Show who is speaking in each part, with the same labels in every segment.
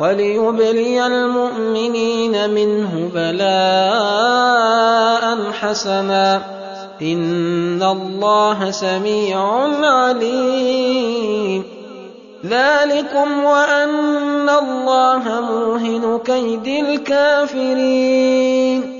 Speaker 1: وليبلي المؤمنين منه بلاء حسنا. إن الله سميع عليم. ذلكم وأن الله موهن كيد الكافرين.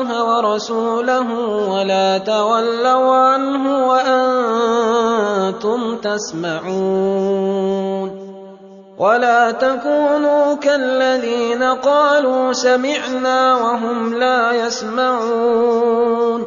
Speaker 1: الله ورسوله ولا تولوا عنه وأنتم تسمعون. ولا تكونوا كالذين قالوا سمعنا وهم لا يسمعون.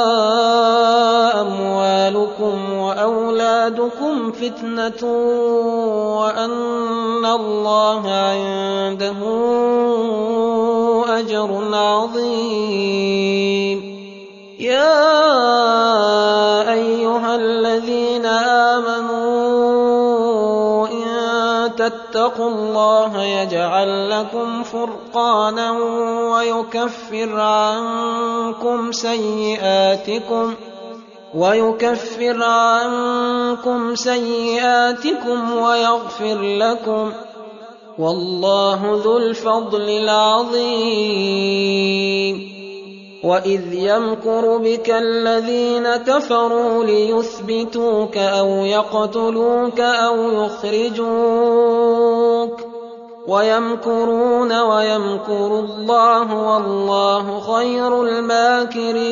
Speaker 1: اموالكم وأولادكم فتنة وأن الله عنده أجر عظيم. يا أيها الذين آمنوا إن تتقوا الله يجعل لكم فرقانا ويكفر عنكم سيئاتكم ويكفر عنكم سيئاتكم ويغفر لكم والله ذو الفضل العظيم. وإذ يمكر بك الذين كفروا ليثبتوك أو يقتلوك أو يخرجوك. ويمكرون ويمكر الله والله خير الماكرين.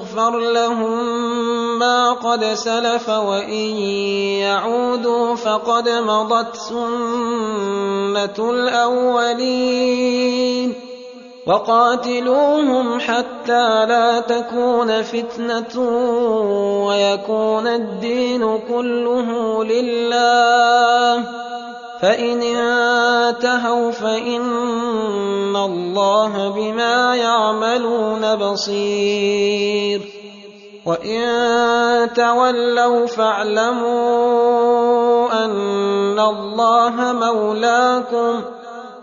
Speaker 1: يُغْفَرْ لَهُم مَّا قَدْ سَلَفَ وَإِن يَعُودُوا فَقَدْ مَضَتْ سُنَّةُ الْأَوَّلِينَ. وَقَاتِلُوهُمْ حَتَّىٰ لَا تَكُونَ فِتْنَةٌ وَيَكُونَ الدِّينُ كُلُّهُ لِلَّهِ. فَإِنِ انتَهَوْا فَإِنَّ اللَّهَ بِمَا يَعْمَلُونَ بَصِيرٌ. وَإِن تَوَلَّوْا فَاعْلَمُوا أَنَّ اللَّهَ مَوْلَاكُمْ ۚ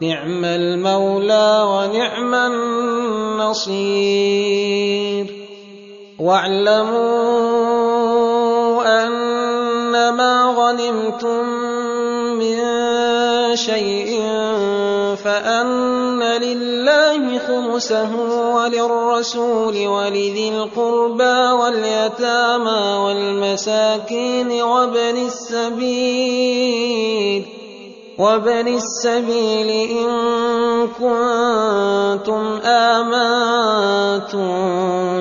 Speaker 1: نِعْمَ الْمَوْلَىٰ وَنِعْمَ النَّصِيرُ. وَاعْلَمُوا أَنَّمَا غَنِمْتُم مِّن شَيْءٍ فَأَنَّ لِلَّهِ خُمُسَهُ وَلِلرَّسُولِ وَلِذِي الْقُرْبَىٰ وَالْيَتَامَىٰ وَالْمَسَاكِينِ وَابْنِ السَّبِيلِ إِن كُنتُمْ آمَنتُم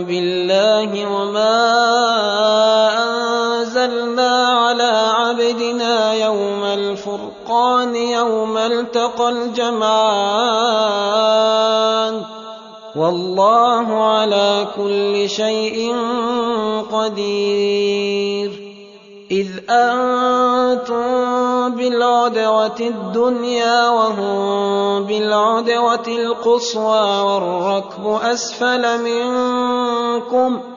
Speaker 1: بِاللَّهِ وَمَا أَنزَلْنَا عَلَىٰ عَبْدِنَا يَوْمَ الْفُرْقَانِ يَوْمَ الْتَقَى الْجَمْعَانِ ۗ. وَاللَّهُ عَلَىٰ كُلِّ شَيْءٍ قَدِيرٌ. إِذْ أَنتُم بِالْعُدْوَةِ الدُّنْيَا وَهُم بِالْعُدْوَةِ الْقُصْوَىٰ وَالرَّكْبُ أَسْفَلَ مِنكُمْ ۚ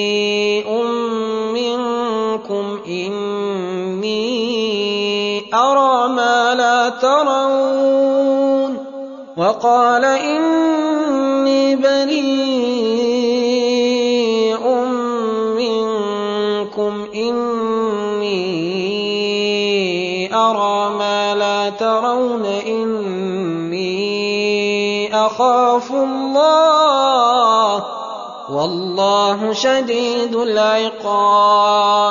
Speaker 1: تَرَوْنَ وَقَالَ إِنِّي بَرِيءٌ مِّنكُمْ إِنِّي أَرَىٰ مَا لَا تَرَوْنَ إِنِّي أَخَافُ اللَّهَ ۚ. وَاللَّهُ شَدِيدُ الْعِقَابِ.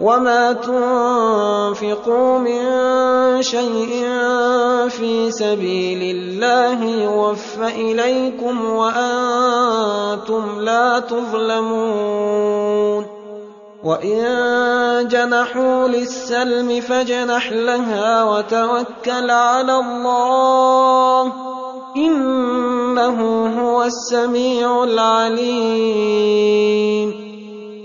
Speaker 1: وما تنفقوا من شيء في سبيل الله يوفى اليكم وأنتم لا تظلمون وان جنحوا للسلم فاجنح لها وتوكل على الله انه هو السميع العليم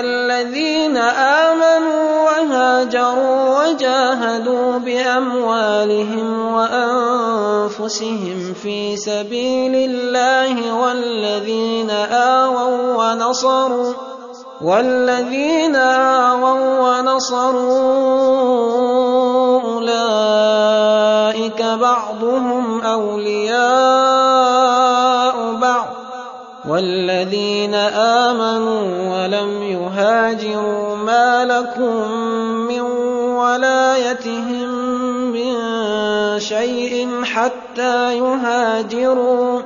Speaker 1: الَّذِينَ آمَنُوا وَهَاجَرُوا وَجَاهَدُوا بِأَمْوَالِهِمْ وَأَنفُسِهِمْ فِي سَبِيلِ اللَّهِ وَالَّذِينَ آوَوا وَّنَصَرُوا وَالَّذِينَ آوَوا وَّنَصَرُوا أُولَٰئِكَ بَعْضُهُمْ أَوْلِيَاءُ بَعْضٍ ۚ وَالَّذِينَ آمَنُوا وَلَمْ يُهَاجِرُوا مَا لَكُم مِّن وَلَايَتِهِم مِّن شَيْءٍ حَتَّىٰ يُهَاجِرُوا ۚ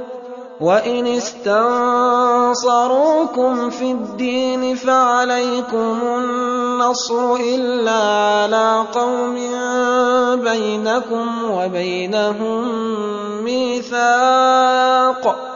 Speaker 1: وَإِنِ اسْتَنصَرُوكُمْ فِي الدِّينِ فَعَلَيْكُمُ النَّصْرُ إِلَّا عَلَىٰ قَوْمٍ بَيْنَكُمْ وَبَيْنَهُم مِّيثَاقٌ ۗ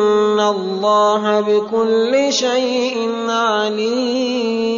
Speaker 1: الله بكل شيء عليم